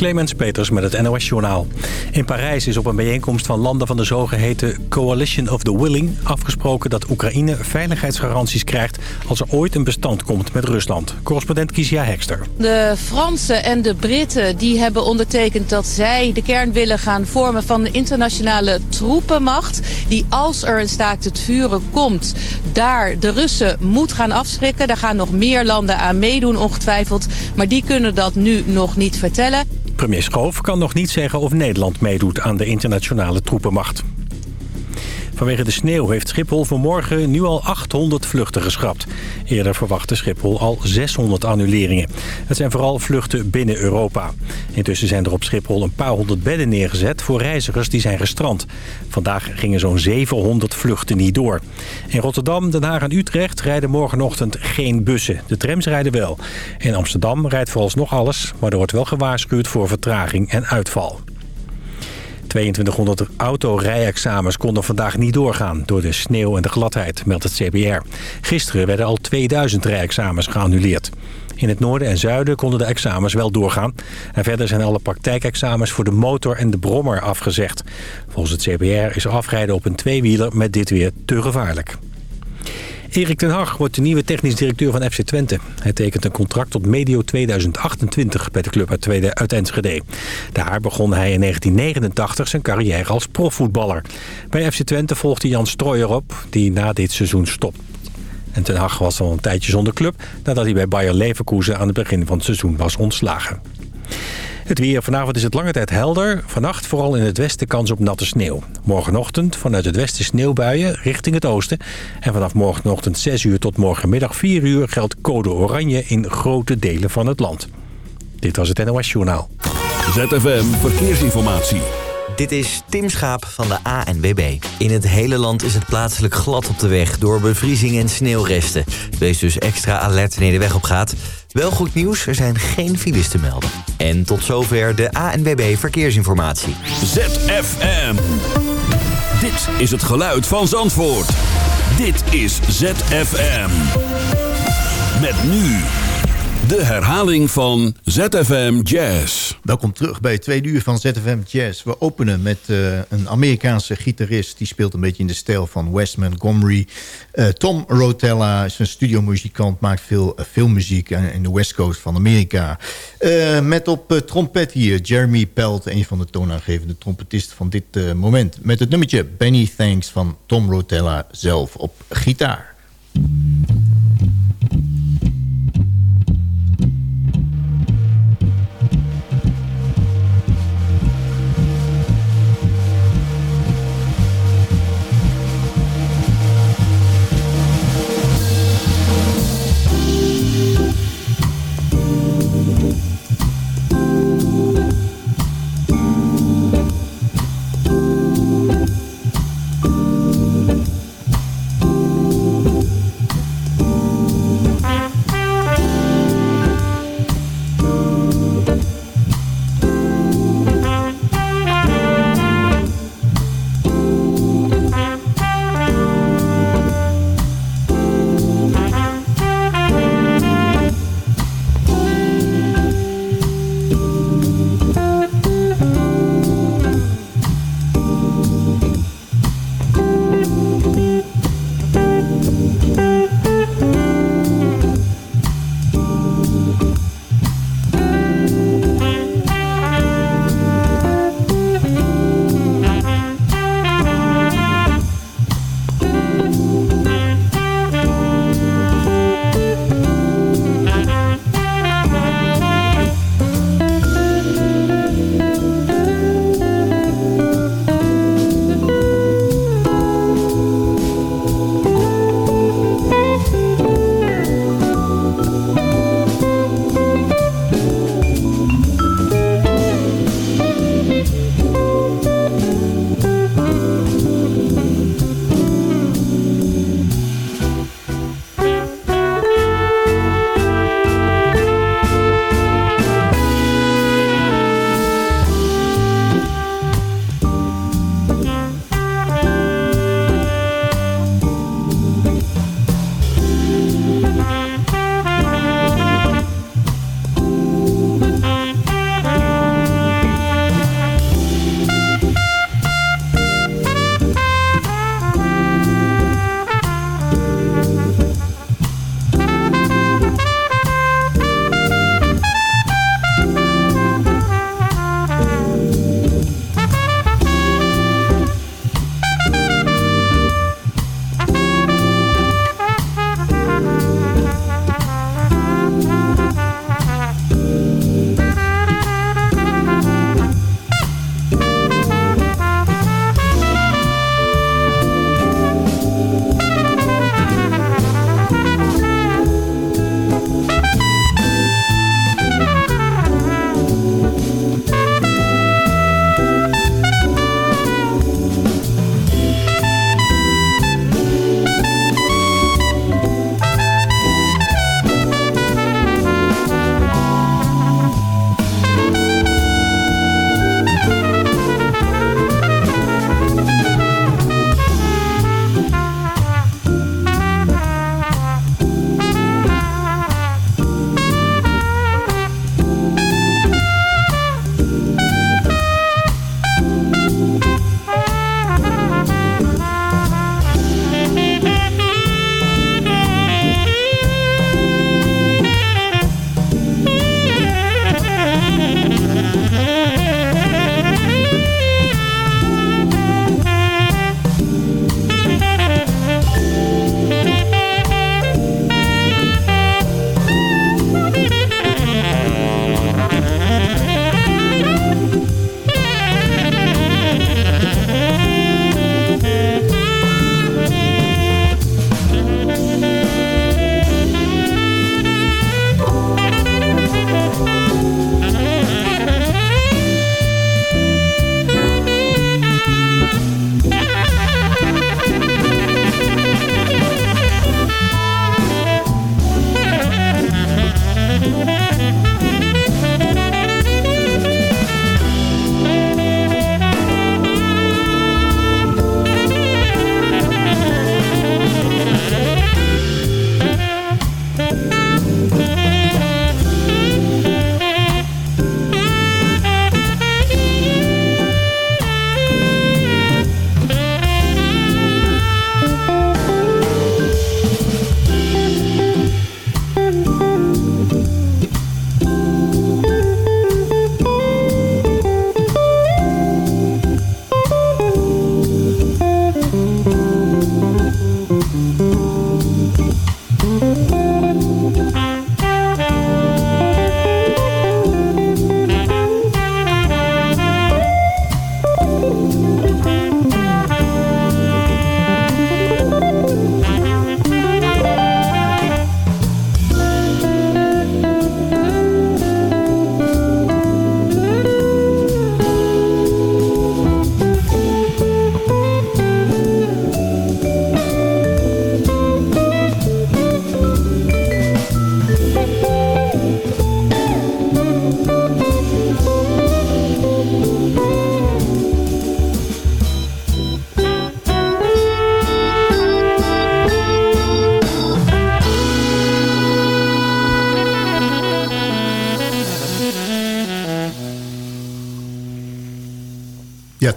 Clemens Peters met het NOS Journaal. In Parijs is op een bijeenkomst van landen van de zogeheten Coalition of the Willing... afgesproken dat Oekraïne veiligheidsgaranties krijgt... als er ooit een bestand komt met Rusland. Correspondent Kizia Hekster. De Fransen en de Britten die hebben ondertekend dat zij de kern willen gaan vormen... van de internationale troepenmacht... die als er een staakt het vuren komt, daar de Russen moet gaan afschrikken. Daar gaan nog meer landen aan meedoen ongetwijfeld. Maar die kunnen dat nu nog niet vertellen. Premier Schoof kan nog niet zeggen of Nederland meedoet aan de internationale troepenmacht. Vanwege de sneeuw heeft Schiphol vanmorgen nu al 800 vluchten geschrapt. Eerder verwachtte Schiphol al 600 annuleringen. Het zijn vooral vluchten binnen Europa. Intussen zijn er op Schiphol een paar honderd bedden neergezet voor reizigers die zijn gestrand. Vandaag gingen zo'n 700 vluchten niet door. In Rotterdam, Den Haag en Utrecht rijden morgenochtend geen bussen. De trams rijden wel. In Amsterdam rijdt vooralsnog alles, maar er wordt wel gewaarschuwd voor vertraging en uitval. 2200 autorijexamens konden vandaag niet doorgaan door de sneeuw en de gladheid, meldt het CBR. Gisteren werden al 2000 rijexamens geannuleerd. In het noorden en zuiden konden de examens wel doorgaan. En verder zijn alle praktijkexamens voor de motor en de brommer afgezegd. Volgens het CBR is afrijden op een tweewieler met dit weer te gevaarlijk. Erik ten Hag wordt de nieuwe technisch directeur van FC Twente. Hij tekent een contract tot medio 2028 bij de club uit, Enschede. Daar begon hij in 1989 zijn carrière als profvoetballer. Bij FC Twente volgde Jan Strooijer op, die na dit seizoen stopt. En Ten Hag was al een tijdje zonder club... nadat hij bij Bayer Leverkusen aan het begin van het seizoen was ontslagen. Het weer. Vanavond is het lange tijd helder. Vannacht vooral in het westen kans op natte sneeuw. Morgenochtend vanuit het westen sneeuwbuien richting het oosten. En vanaf morgenochtend 6 uur tot morgenmiddag 4 uur geldt code oranje in grote delen van het land. Dit was het NOS Journaal. ZFM Verkeersinformatie. Dit is Tim Schaap van de ANWB. In het hele land is het plaatselijk glad op de weg door bevriezing en sneeuwresten. Wees dus extra alert wanneer de weg op gaat. Wel goed nieuws, er zijn geen files te melden. En tot zover de ANWB Verkeersinformatie. ZFM. Dit is het geluid van Zandvoort. Dit is ZFM. Met nu de herhaling van ZFM Jazz. Welkom terug bij het tweede uur van ZFM Jazz. We openen met uh, een Amerikaanse gitarist. Die speelt een beetje in de stijl van Wes Montgomery. Uh, Tom Rotella is een studiomuzikant. Maakt veel uh, filmmuziek in de West Coast van Amerika. met op trompet hier Jeremy Pelt. Een van de toonaangevende trompetisten van dit moment. Met het nummertje Benny Thanks van Tom Rotella zelf op gitaar.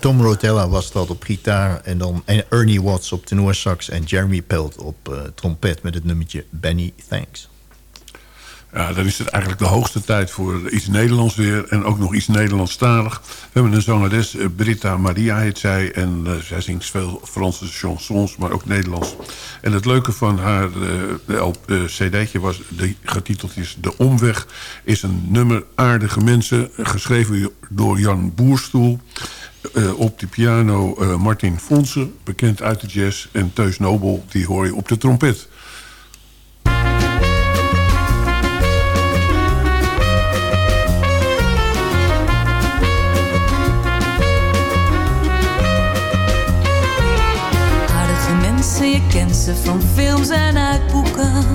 Tom Rotella was dat op gitaar. En dan Ernie Watts op tenorsax. En Jeremy Pelt op uh, trompet met het nummertje Benny Thanks. Ja, dan is het eigenlijk de hoogste tijd voor iets Nederlands weer. En ook nog iets Nederlandstalig. We hebben een zangeres, eh, Britta Maria heet zij. En uh, zij zingt veel Franse chansons, maar ook Nederlands. En het leuke van haar uh, cd'tje was, die getiteld is De Omweg... is een nummer Aardige Mensen, geschreven door Jan Boerstoel... op de piano Martin Fonsen, bekend uit de jazz... en Teus Nobel, die hoor je op de trompet. je kent ze van films en uit boeken.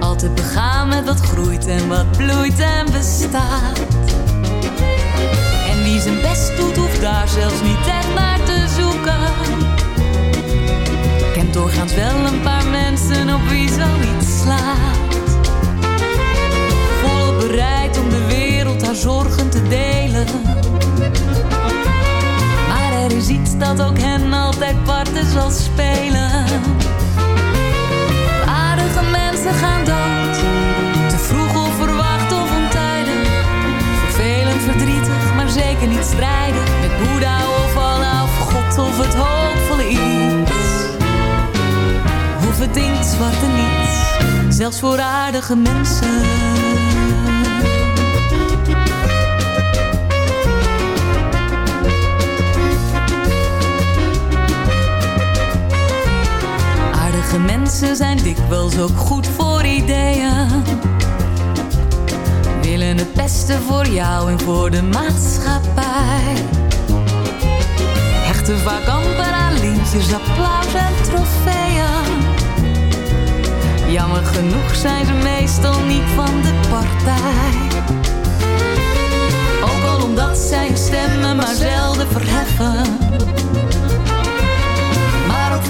Altijd begaan met wat groeit en wat bloeit en bestaat. Wie zijn best doet, hoeft daar zelfs niet echt naar te zoeken. Kent doorgaans wel een paar mensen op wie zoiets slaat. Volop bereid om de wereld haar zorgen te delen er is iets dat ook hen altijd parten zal spelen. Aardige mensen gaan dood, zeker niet strijden. Met Boeddha of Allah of God of het hoopvolle iets. Het inkt zwarte niets, zelfs voor aardige mensen. mensen zijn dikwijls ook goed voor ideeën. Willen het beste voor jou en voor de maatschappij. Hechten vaak amper aan lintjes, applaus en trofeeën. Jammer genoeg zijn ze meestal niet van de partij. Ook al omdat zij stemmen maar zelden verheffen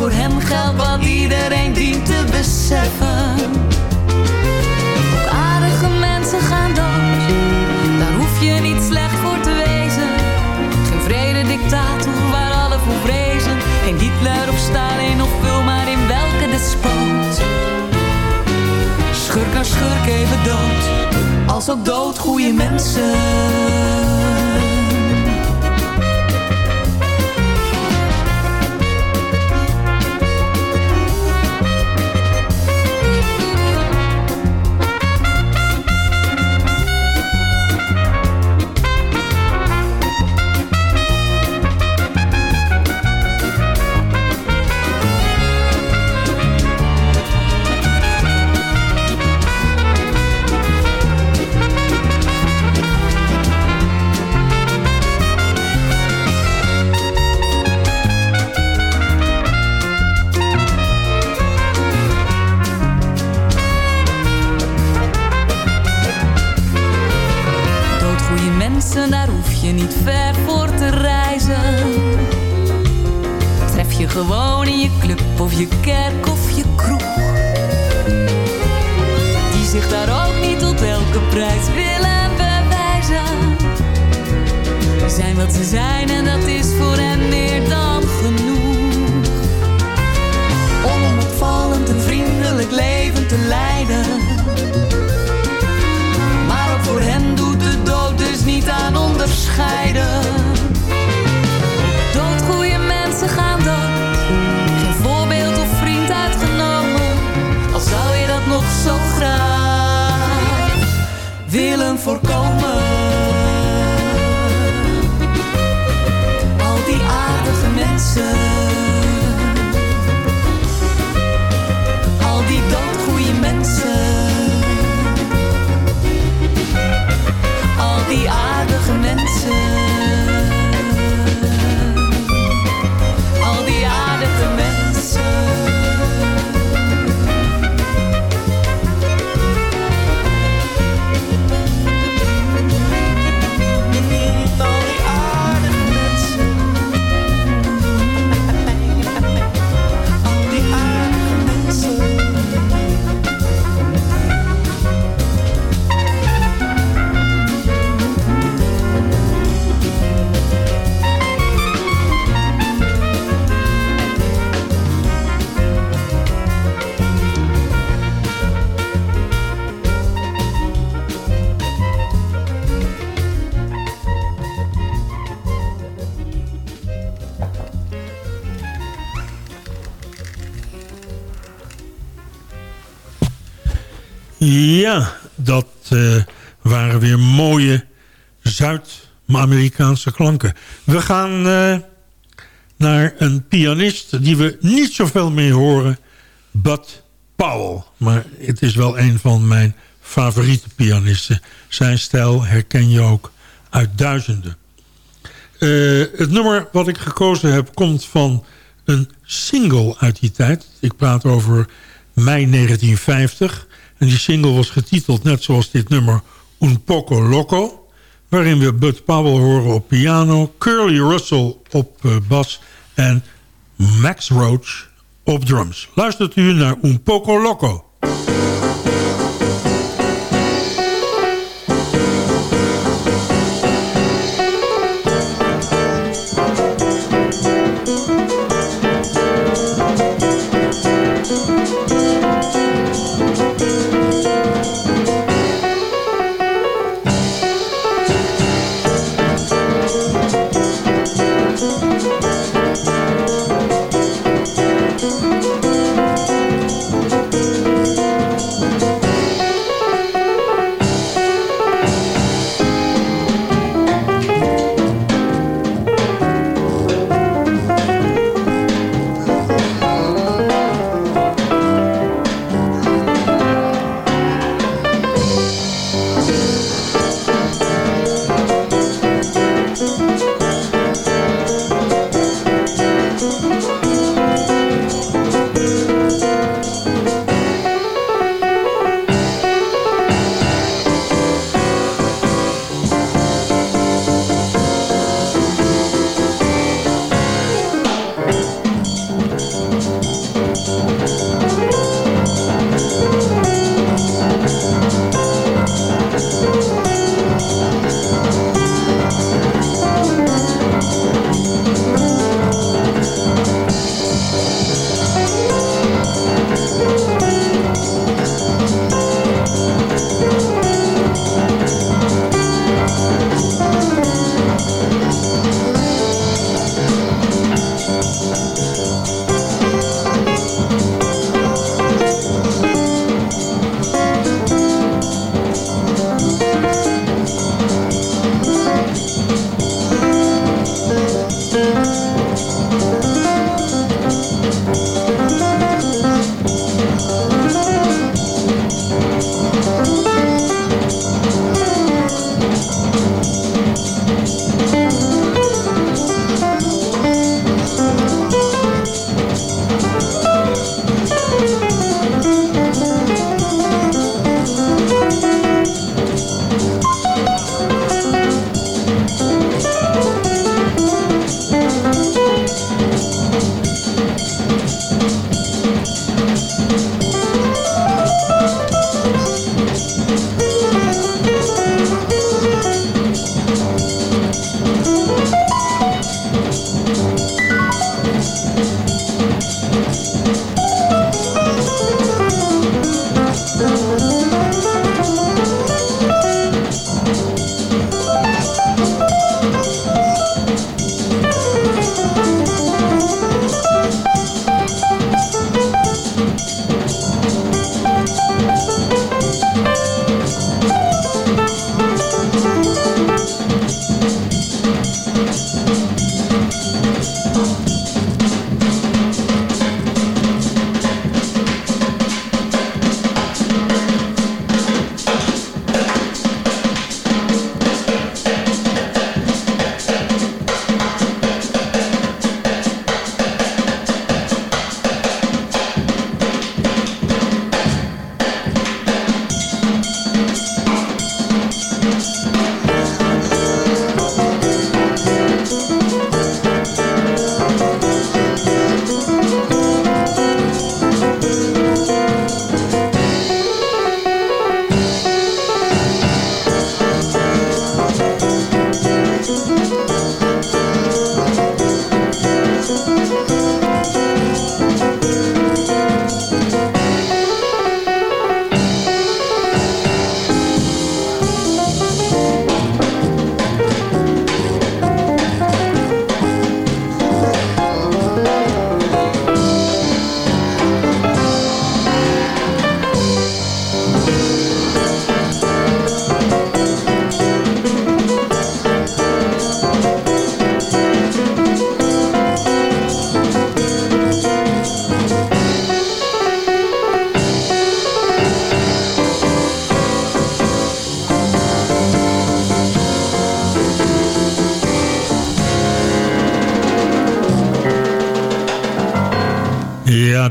voor hem geldt wat iedereen dient te beseffen. Daar hoef je niet slecht voor te wezen. Geen vrede dictator waar alle voor vrezen. Geen Hitler of Stalin of vul maar in welke despoot. Schurk naar schurk even dood, als ook dood goede mensen. We gaan uh, naar een pianist die we niet zoveel meer horen. Bud Powell. Maar het is wel een van mijn favoriete pianisten. Zijn stijl herken je ook uit duizenden. Uh, het nummer wat ik gekozen heb komt van een single uit die tijd. Ik praat over mei 1950. En die single was getiteld, net zoals dit nummer, Un Poco Loco. Waarin we Bud Powell horen op piano, Curly Russell op uh, bas en Max Roach op drums. Luistert u naar Un Poco Loco.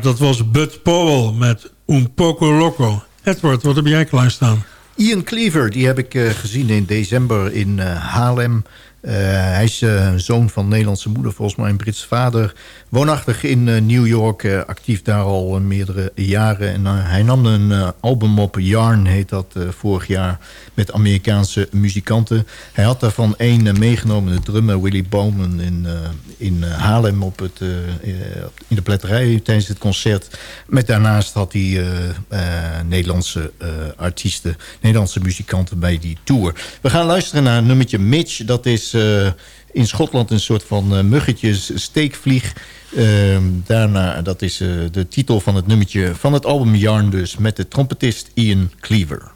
Dat was Bud Powell met Un Poco Loco. Edward, wat heb jij klaarstaan? Ian Cleaver, die heb ik uh, gezien in december in uh, Haarlem. Uh, hij is uh, zoon van Nederlandse moeder, volgens mij een Brits vader. Woonachtig in uh, New York, actief daar al meerdere jaren. En hij nam een album op, Yarn heet dat, vorig jaar... met Amerikaanse muzikanten. Hij had daarvan één meegenomen, de drummer Willy Bowman... in, in Haarlem op het, in de pletterij tijdens het concert. Met daarnaast had hij Nederlandse artiesten, Nederlandse muzikanten bij die tour. We gaan luisteren naar nummertje Mitch, dat is... Uh, in Schotland een soort van uh, muggetjes steekvlieg. Uh, daarna, dat is uh, de titel van het nummertje van het album Yarn dus... met de trompetist Ian Cleaver.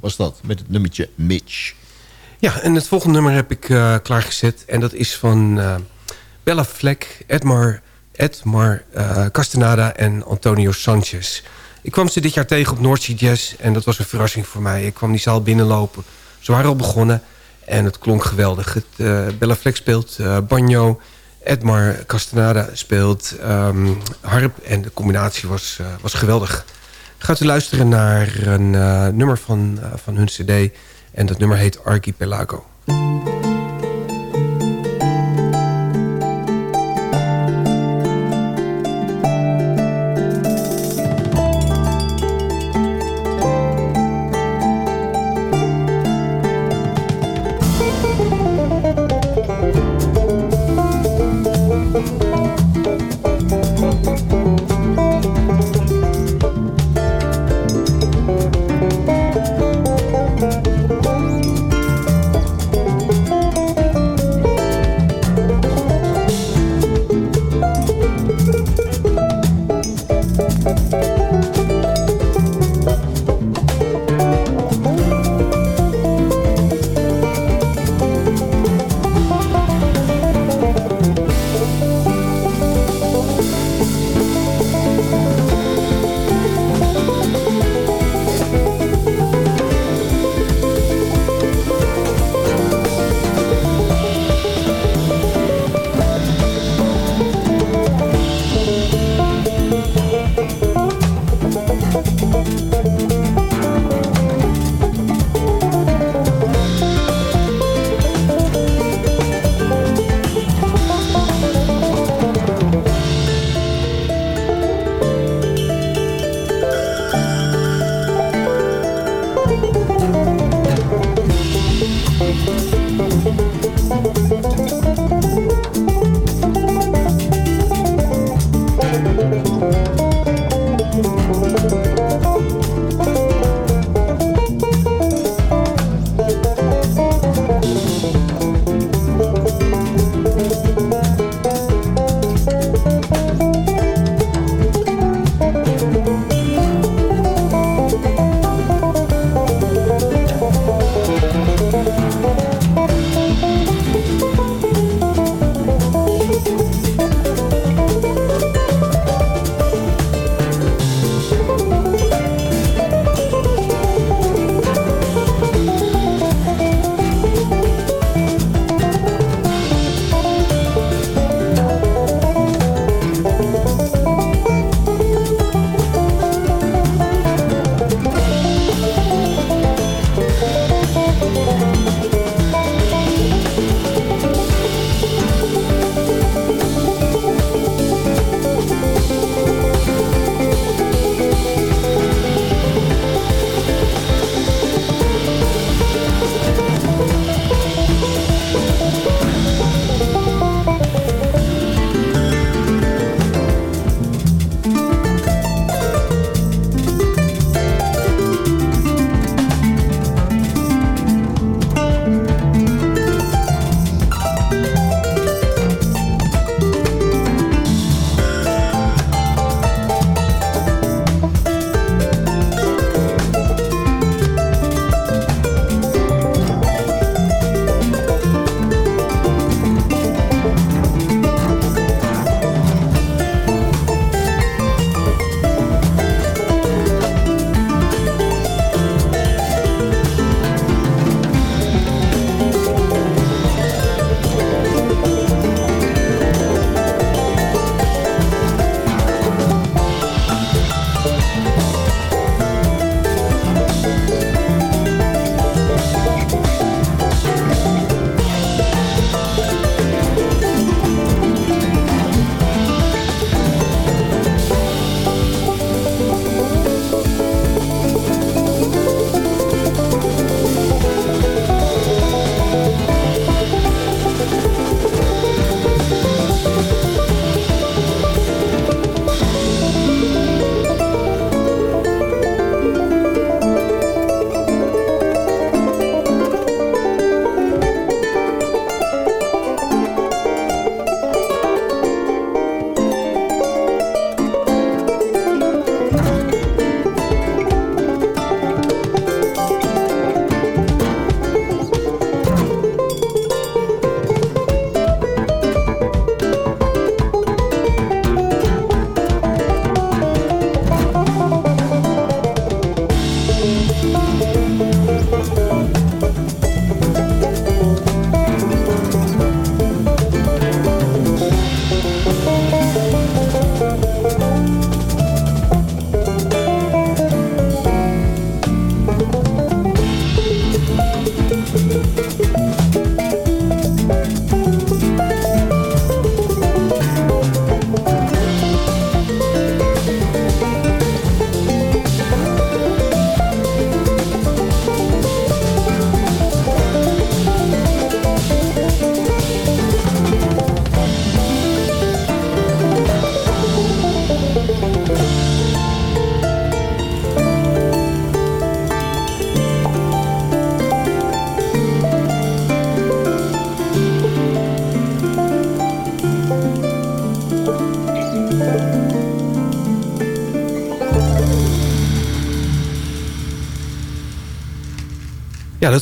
Was dat, met het nummertje Mitch. Ja, en het volgende nummer heb ik uh, klaargezet. En dat is van uh, Bella Fleck, Edmar, Edmar uh, Castaneda en Antonio Sanchez. Ik kwam ze dit jaar tegen op North Sea Jazz. En dat was een verrassing voor mij. Ik kwam die zaal binnenlopen. Ze waren al begonnen. En het klonk geweldig. Bella Fleck speelt banjo. Edmar Castaneda speelt um, harp. En de combinatie was, was geweldig. Gaat u luisteren naar een nummer van, van hun cd... En dat nummer heet Archipelago.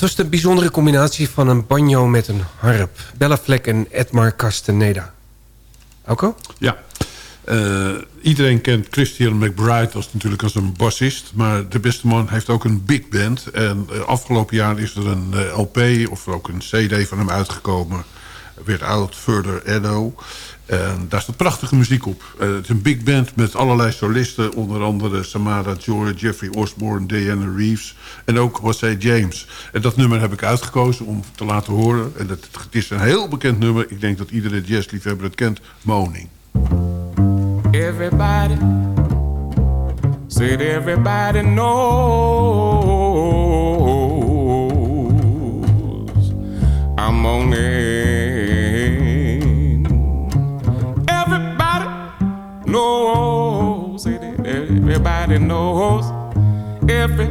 Was de bijzondere combinatie van een banjo met een harp. Bella Fleck en Edmar Castaneda. Alco? Ja. Uh, iedereen kent Christian McBride als, natuurlijk als een bassist. Maar de beste man heeft ook een big band. En uh, afgelopen jaar is er een uh, LP of ook een cd van hem uitgekomen. Weer Out Further Edo. En daar staat prachtige muziek op. het is een big band met allerlei solisten. Onder andere Samara Joy, Jeffrey Osborne, Diana Reeves. En ook José James. En dat nummer heb ik uitgekozen om te laten horen. En het, het is een heel bekend nummer. Ik denk dat iedere jazzliefhebber het kent. Moaning. Everybody said everybody knows I'm moaning. Everybody knows. Every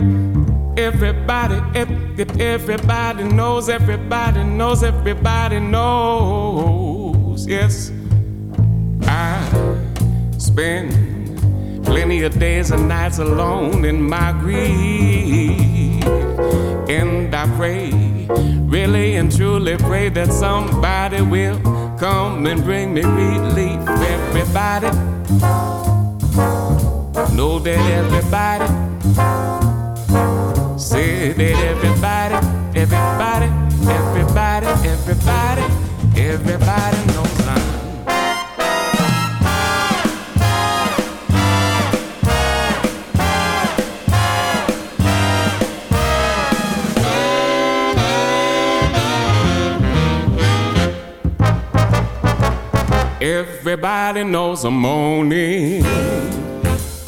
everybody if everybody knows. Everybody knows. Everybody knows. Yes. I spend plenty of days and nights alone in my grief. And I pray, really and truly pray that somebody will come and bring me relief. Everybody, know that everybody, say that everybody, everybody, everybody, everybody, everybody knows I'm. Everybody knows I'm moaning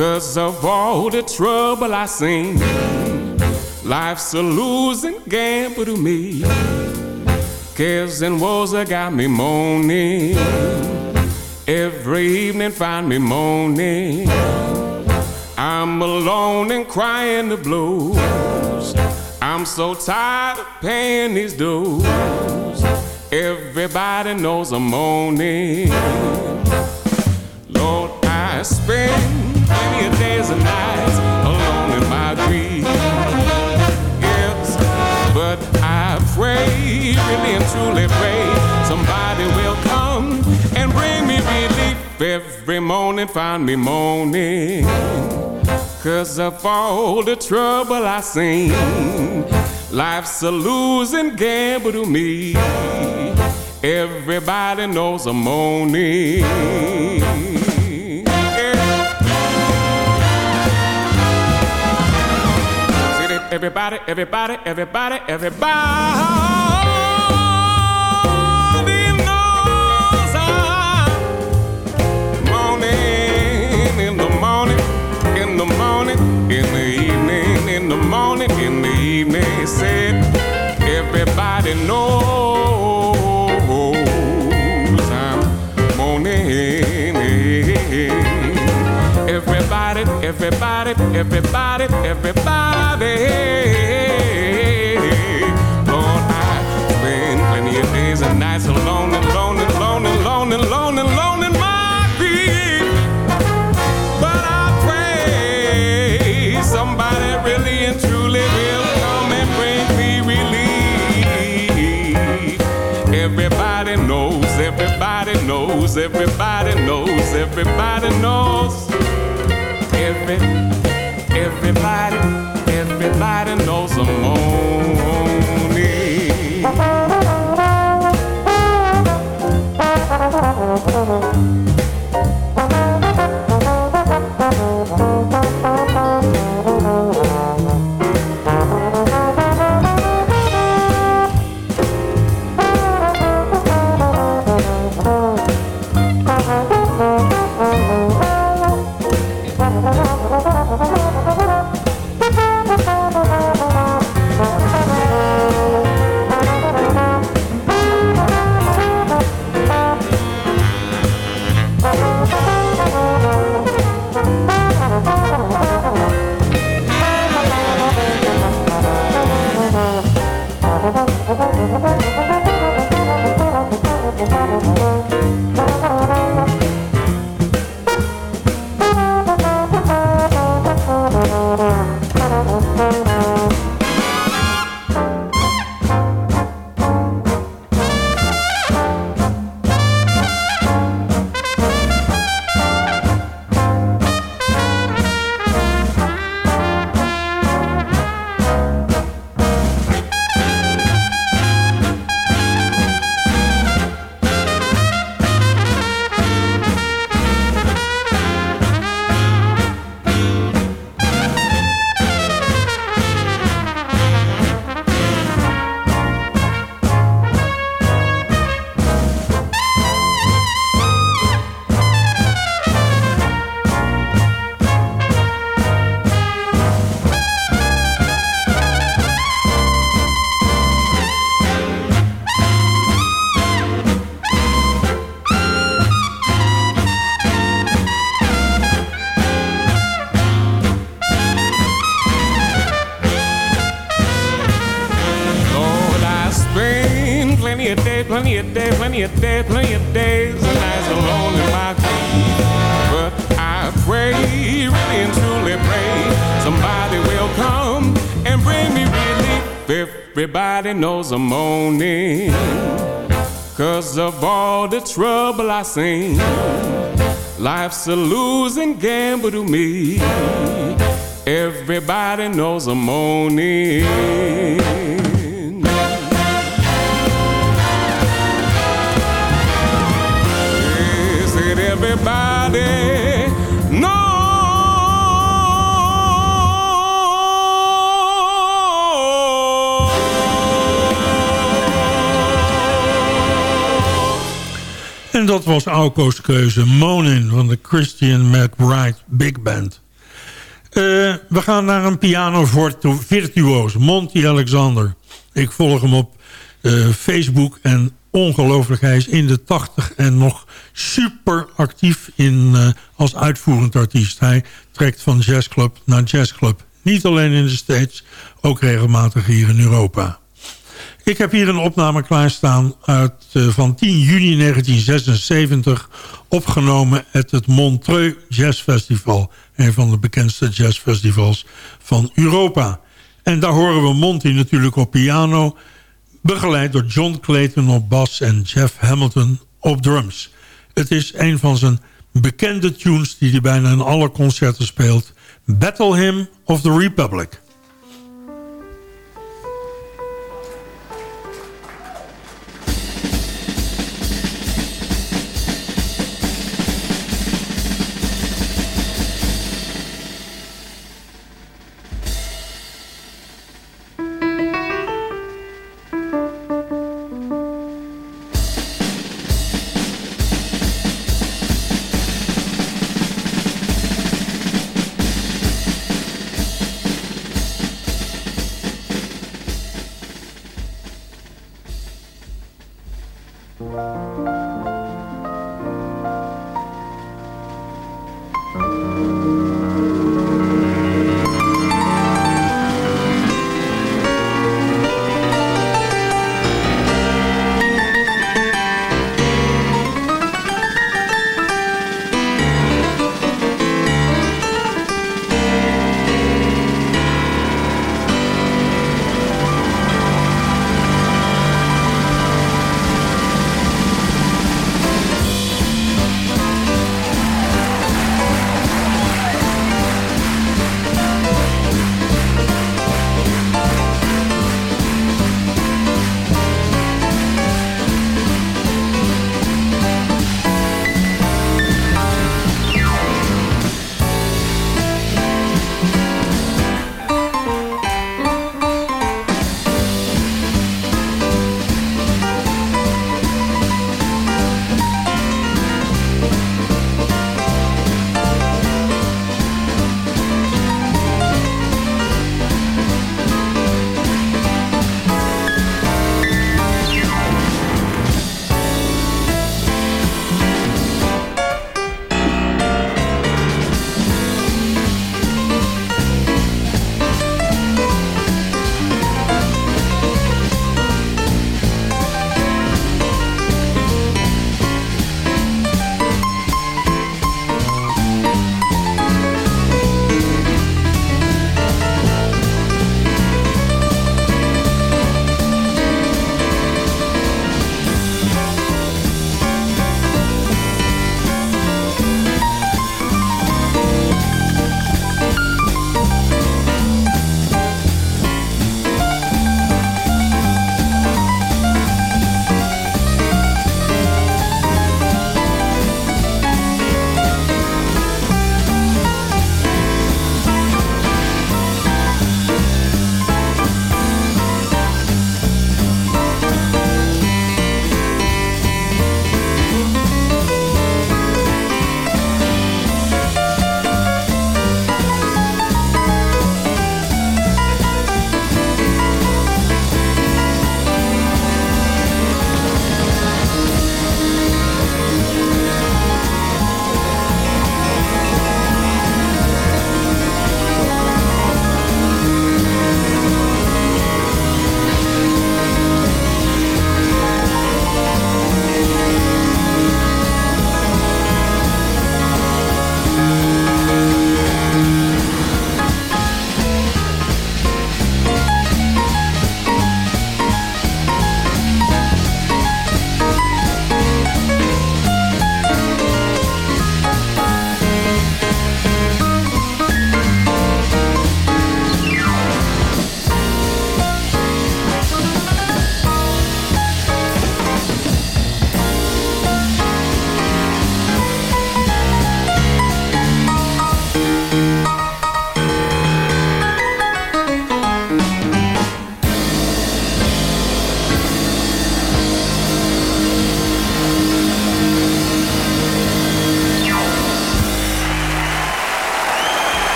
Cause of all the trouble I seen Life's a losing gamble to me. Cares and woes that got me moaning. Every evening find me moaning. I'm alone and crying the blues. I'm so tired of paying these dues. Everybody knows I'm moaning. Lord, I spend days and nights alone in my grief. Yes, but I pray, really and truly pray, somebody will come and bring me relief. Every morning find me moaning. Cause of all the trouble I seen. Life's a losing gamble to me. Everybody knows I'm moaning. Everybody, everybody, everybody, everybody. knows morning, in the morning, in the evening, in the morning, in the evening. Said everybody knows I'm moaning. Everybody, everybody, everybody, everybody. Lord, I spend plenty of days and nights alone, and alone, and alone, and alone, and alone, and alone in my grief. But I pray somebody really and truly will come and bring me relief. Everybody knows, everybody knows, everybody knows, everybody knows. Every, everybody, night and also morning. Everybody knows I'm moaning, cause of all the trouble I seen. Life's a losing gamble to me. Everybody knows I'm moaning. Is it everybody? Dat was Auko's keuze Monin van de Christian McBride Big Band. Uh, we gaan naar een piano virtuoos, Monty Alexander. Ik volg hem op uh, Facebook en ongelooflijk, hij is in de tachtig en nog super actief in, uh, als uitvoerend artiest. Hij trekt van jazzclub naar jazzclub. Niet alleen in de States, ook regelmatig hier in Europa. Ik heb hier een opname klaarstaan uit, uh, van 10 juni 1976... opgenomen at het Montreux Jazz Festival. Een van de bekendste jazzfestivals van Europa. En daar horen we Monty natuurlijk op piano... begeleid door John Clayton op bas en Jeff Hamilton op drums. Het is een van zijn bekende tunes die hij bijna in alle concerten speelt... Battle Hymn of the Republic.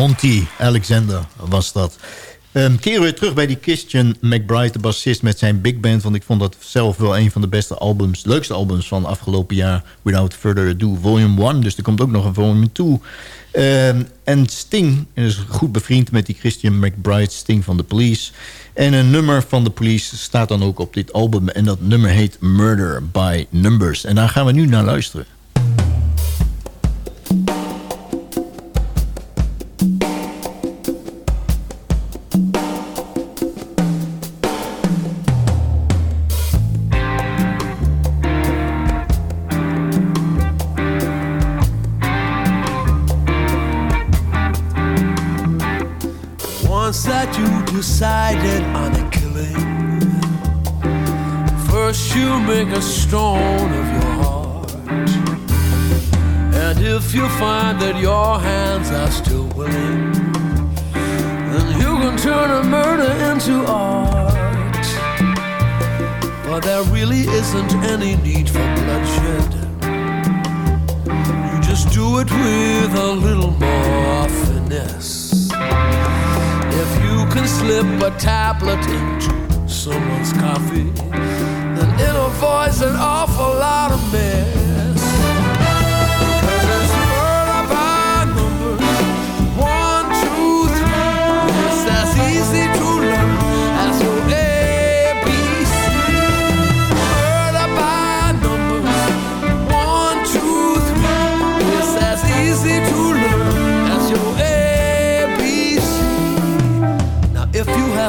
Monty Alexander was dat. Um, keren we terug bij die Christian McBride, de bassist met zijn big band. Want ik vond dat zelf wel een van de beste albums, leukste albums van afgelopen jaar. Without Further Ado, volume 1. Dus er komt ook nog een volume 2. Um, en Sting is goed bevriend met die Christian McBride, Sting van The Police. En een nummer van The Police staat dan ook op dit album. En dat nummer heet Murder by Numbers. En daar gaan we nu naar luisteren. Decided on a killing, first you make a stone of your heart. And if you find that your hands are still willing, then you can turn a murder into art. But there really isn't any need for bloodshed. You just do it with a little more finesse can slip a tablet into someone's coffee, then it'll voice an awful lot of mess.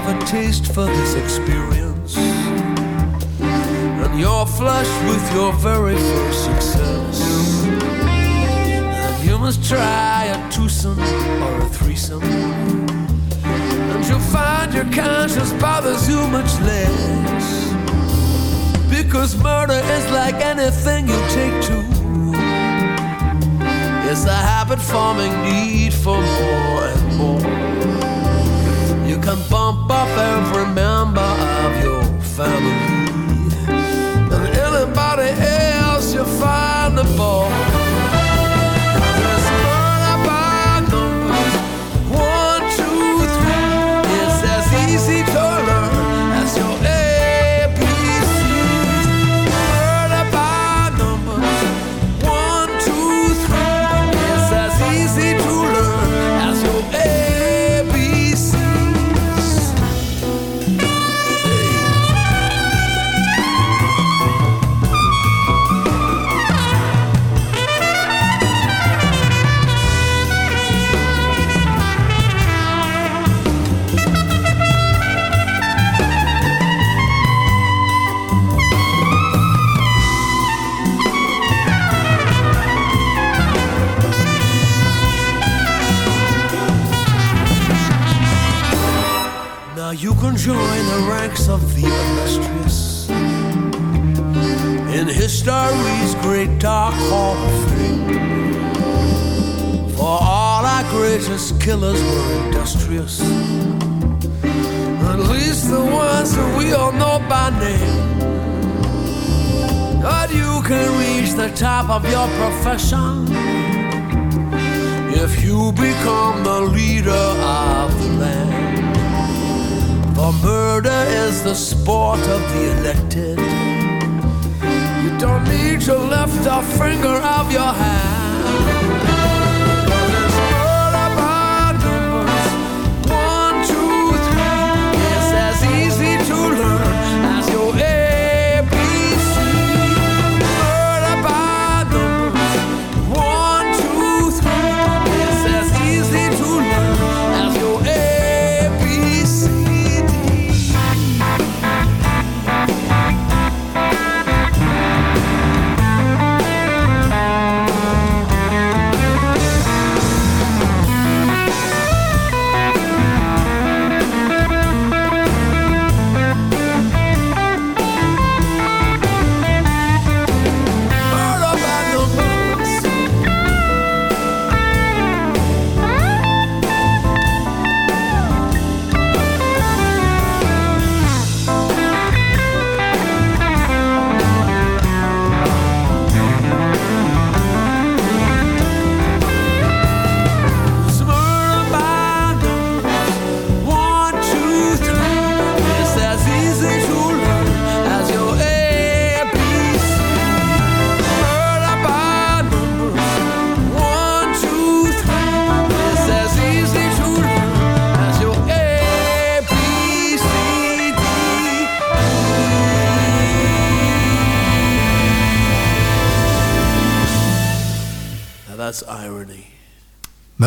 Have a taste for this experience, and you're flush with your very first success, then you must try a twosome or a threesome, and you'll find your conscience bothers you much less. Because murder is like anything you take to. It's a habit forming need for more and more. Can bump up every member of your family. And anybody else you find the ball.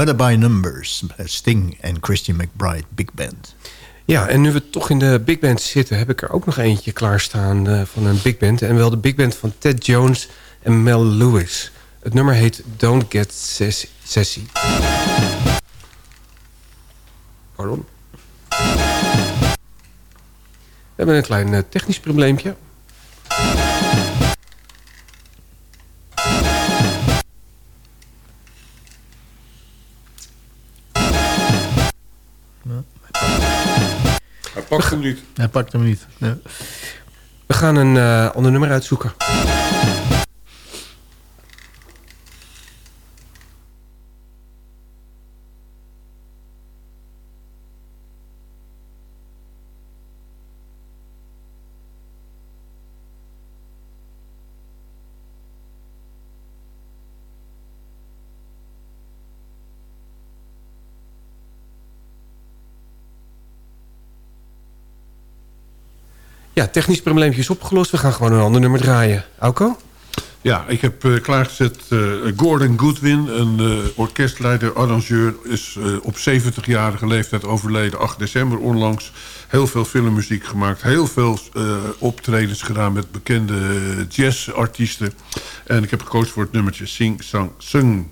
Murder by Numbers, Sting en Christian McBride, Big Band. Ja, en nu we toch in de big band zitten... heb ik er ook nog eentje klaarstaan uh, van een big band. En wel de big band van Ted Jones en Mel Lewis. Het nummer heet Don't Get Sassy. Pardon. We hebben een klein uh, technisch probleempje. Hij pakt hem niet. Hij pakt hem niet. Ja. We gaan een uh, ander nummer uitzoeken. Ja, technisch probleempje is opgelost. We gaan gewoon een ander nummer draaien. Auko? Ja, ik heb uh, klaargezet uh, Gordon Goodwin, een uh, orkestleider, arrangeur... is op 70-jarige leeftijd overleden, 8 december onlangs. Heel veel filmmuziek gemaakt, heel veel optredens gedaan... met bekende jazzartiesten. En ik heb gekozen voor het nummertje Sing, Sang, Sung.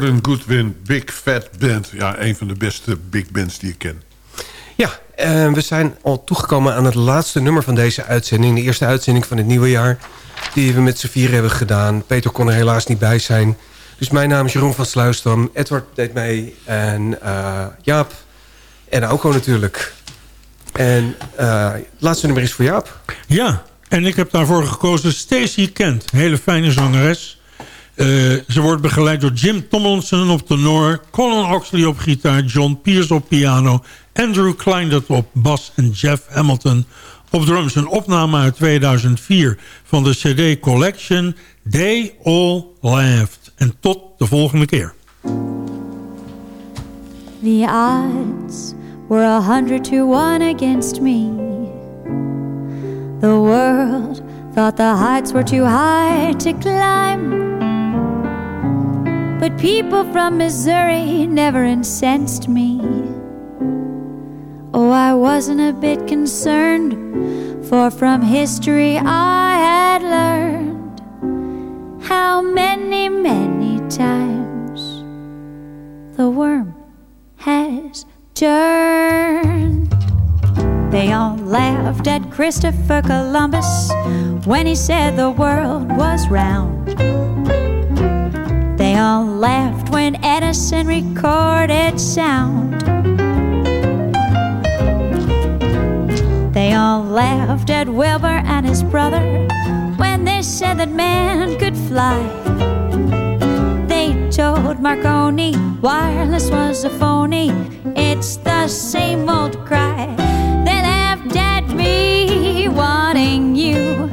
Gordon Goodwin, Big Fat Band. Ja, een van de beste big bands die ik ken. Ja, uh, we zijn al toegekomen aan het laatste nummer van deze uitzending. De eerste uitzending van het nieuwe jaar. Die we met z'n vier hebben gedaan. Peter kon er helaas niet bij zijn. Dus mijn naam is Jeroen van Sluisdam. Edward deed mee. En uh, Jaap. En Auko natuurlijk. En uh, het laatste nummer is voor Jaap. Ja, en ik heb daarvoor gekozen Stacey Kent. Hele fijne zangeres. Uh, ze wordt begeleid door Jim Tomlinson op tenor... Colin Oxley op gitaar, John Pierce op piano... Andrew Kleindert op bas en Jeff Hamilton op drums. Een opname uit 2004 van de CD Collection They All Laughed. En tot de volgende keer. The odds were a hundred to one against me. The world thought the heights were too high to climb. But people from Missouri never incensed me. Oh, I wasn't a bit concerned, for from history I had learned how many, many times the worm has turned. They all laughed at Christopher Columbus when he said the world was round. They all laughed when Edison recorded sound. They all laughed at Wilbur and his brother when they said that man could fly. They told Marconi wireless was a phony. It's the same old cry. They laughed at me wanting you.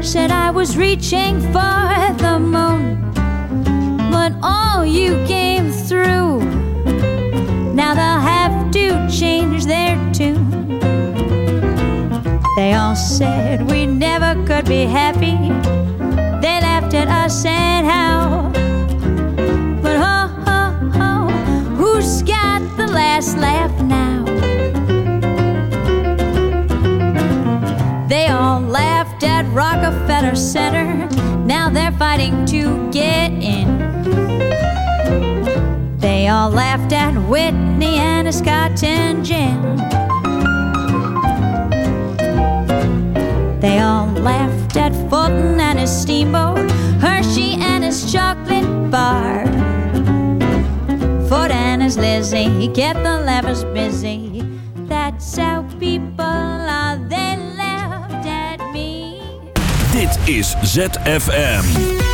Said I was reaching for the moon but all you came through. Now they'll have to change their tune. They all said we never could be happy. They laughed at us and how. But ho, ho, ho, who's got the last laugh now? They all laughed at Rockefeller Center. Now they're fighting to get in. They all laughed at Whitney and a Scott and gin. They all laughed at Fulton and his steamboat, Hershey and his chocolate bar. Ford and his Lizzie kept the levers busy. That's how people are. They laughed at me. Dit is ZFM.